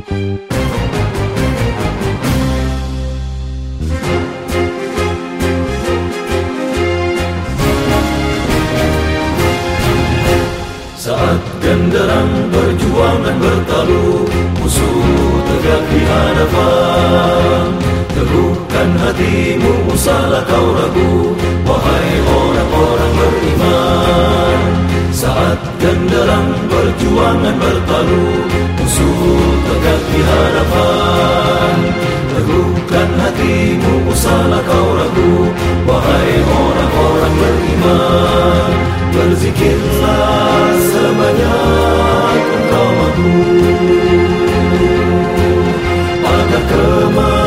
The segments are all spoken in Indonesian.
Saat genderang perjuangan bertalu Musuh tegak di hadapan. Teguhkan hatimu, usahlah kau ragu Wahai orang-orang beriman. Saat genderang perjuangan bertalu Musuh Berzikirlah sebanyak engkau mampu Agar kemampuan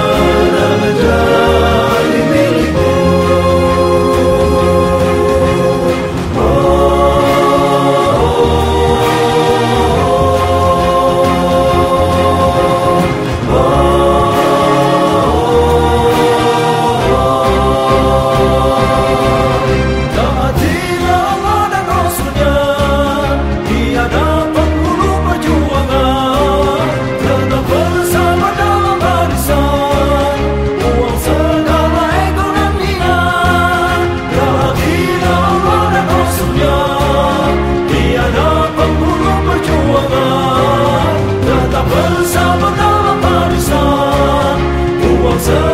Bersama dalam barisan Ku bangsa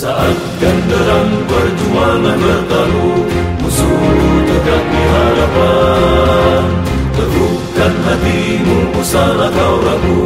Saat genderang perjuangan bertaruh Musuh dekat di hadapan. Teguhkan hatimu, usahlah kau ragu.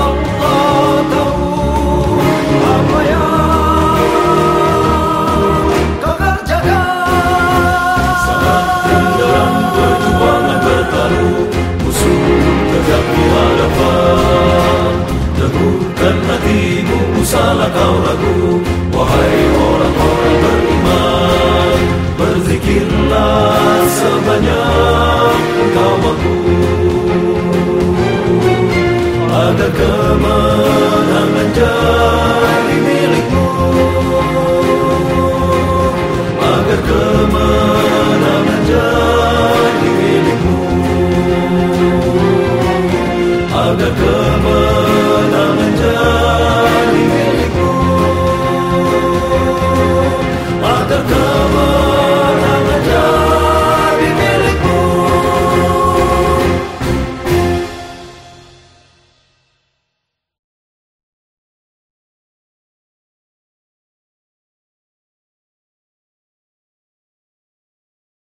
oh. ada kemenangan menjadi milikmu. Milikmu.